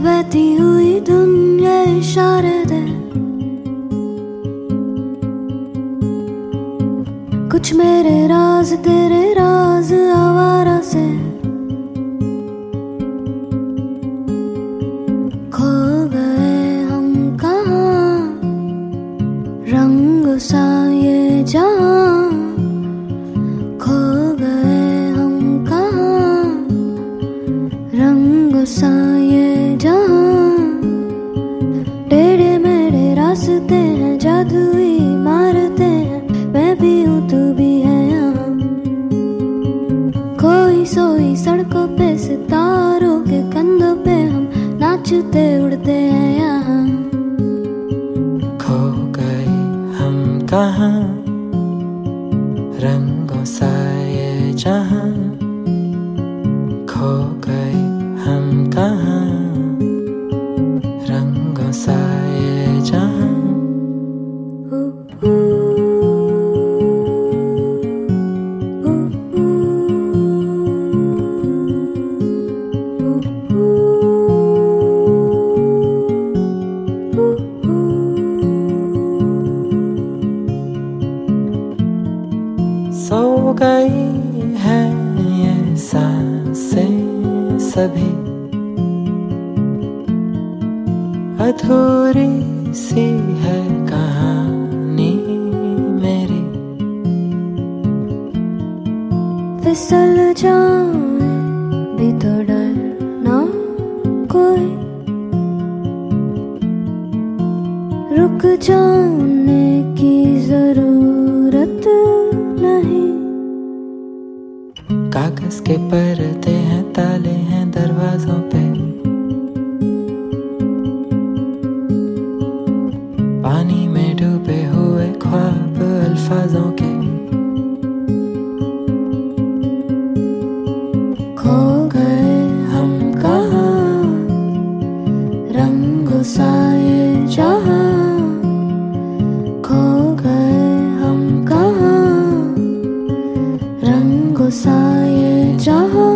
बहती हुई इशारे दे कुछ मेरे राज, तेरे राज आवारा से। खो गए हम कहा? रंग सा ये हूँ तू भी है यहाँ। कोई सोई सड़कों पे सितारों के कंधों पे हम नाचते उड़ते हैं यहाँ। खो गए हम कहाँ? रंगों सा ये जहाँ। खो गए हम कहाँ? गई है ये साँसें सभी। अधूरी सी है कहानी मेरी। फिसल जाए भी तो डर ना कोई। रुक जाने के परते हैं, ताले हैं दरवाजों पे। पानी में डूबे हुए ख्वाब अल्फाजों के। खो गए हम कहा? रंग खो गए हम कहा? रंग साए 找